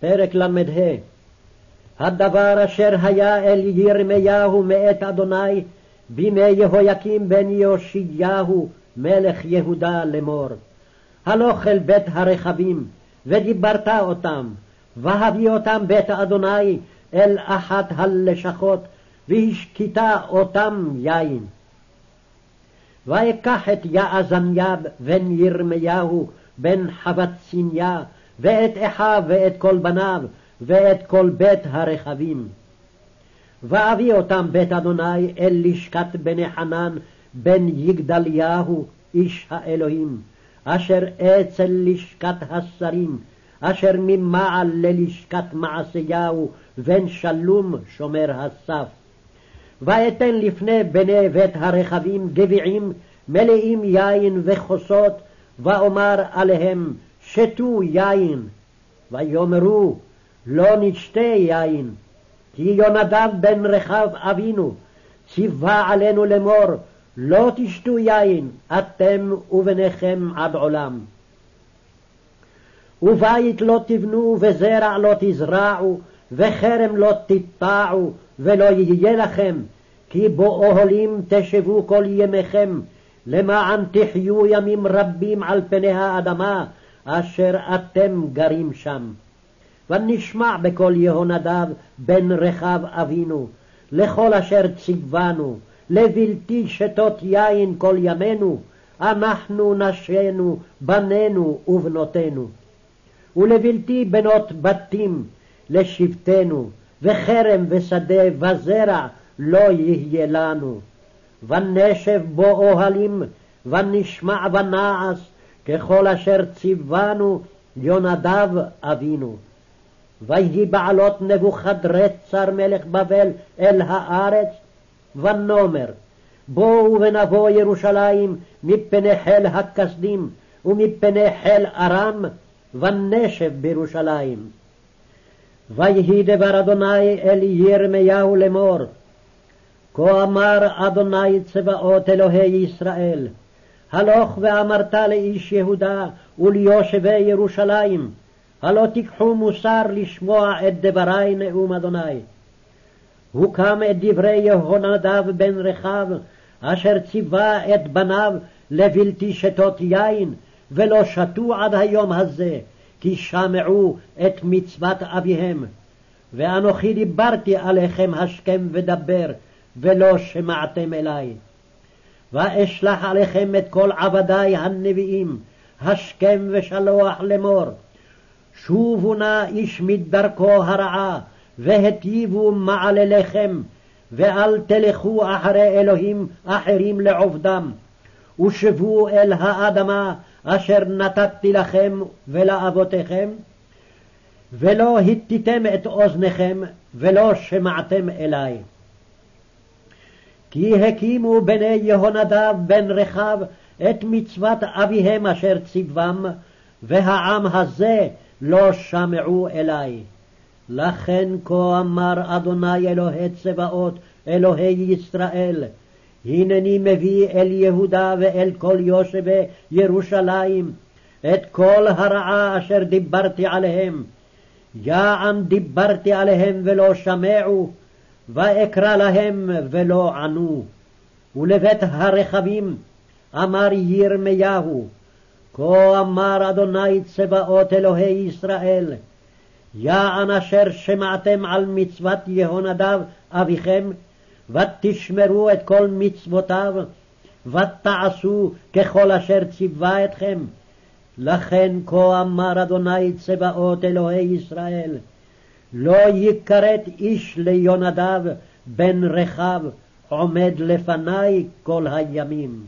פרק ל"ה הדבר אשר היה אל ירמיהו מאת אדוני בימי יהויקים בן יאשיהו מלך יהודה לאמור. הלוך אל בית הרכבים ודיברת אותם והביא אותם בית אדוני אל אחת הלשכות והשקיטה אותם יין. ויקח את יעזניאב בן ירמיהו בן חבציניה ואת אחיו ואת כל בניו ואת כל בית הרכבים. ואביא אותם בית אדוני אל לשכת בני חנן בן יגדליהו איש האלוהים, אשר אצל לשכת השרים, אשר ממעל ללשכת מעשיהו בן שלום שומר הסף. ואתן לפני בני בית הרכבים גביעים מלאים יין וכוסות, ואומר עליהם שתו יין. ויאמרו לא נשתה יין, כי יונדב בן רחב אבינו ציווה עלינו לאמור לא תשתו יין, אתם ובניכם עד עולם. ובית לא תבנו, וזרע לא תזרעו, וכרם לא תטעו, ולא יהיה לכם, כי באוהלים תשבו כל ימיכם, למען תחיו ימים רבים על פני האדמה, אשר אתם גרים שם. ונשמע בקול יהונדב בן רחב אבינו, לכל אשר ציוונו, לבלתי שתות יין כל ימינו, אנחנו נשינו, בנינו ובנותינו. ולבלתי בנות בתים לשבטנו, וכרם ושדה וזרע לא יהיה לנו. ונשב בו אוהלים, ונשמע ונעש, ככל אשר ציוונו יונדב אבינו. ויהי בעלות נבוכדרצר מלך בבל אל הארץ, ונאמר בואו ונבוא ירושלים מפני חיל הכסדים ומפני חיל ארם, ונשב בירושלים. ויהי דבר אדוני אל ירמיהו לאמור, כה אמר אדוני צבאות אלוהי ישראל, הלוך ואמרת לאיש יהודה וליושבי ירושלים, הלא תיקחו מוסר לשמוע את דברי נאום אדוני. הוקם את דברי יהונדב בן רחב, אשר ציווה את בניו לבלתי שתות יין, ולא שתו עד היום הזה, כי שמעו את מצוות אביהם. ואנוכי דיברתי עליכם השכם ודבר, ולא שמעתם אלי. ואשלח עליכם את כל עבדי הנביאים, השכם ושלוח לאמור. שובו נא איש מדרכו הרעה, והטיבו מעלליכם, ואל תלכו אחרי אלוהים אחרים לעובדם, ושבו אל האדמה אשר נתתי לכם ולאבותיכם, ולא הטיתם את אוזניכם, ולא שמעתם אלי. כי הקימו בני יהונדב בן רחב את מצוות אביהם אשר ציוום, והעם הזה לא שמעו אלי. לכן כה אמר אדוני אלוהי צבאות, אלוהי ישראל, הנני מביא אל יהודה ואל כל יושבי ירושלים את כל הרעה אשר דיברתי עליהם. יען דיברתי עליהם ולא שמעו, ואקרא להם ולא ענו. ולבית הרכבים אמר ירמיהו, כה אמר אדוני צבאות אלוהי ישראל, יען אשר שמעתם על מצוות יהונדב אביכם, ותשמרו את כל מצוותיו, ותעשו ככל אשר ציווה אתכם. לכן כה אמר אדוני צבאות אלוהי ישראל, לא יכרת איש ליונדב בן רחב עומד לפני כל הימים.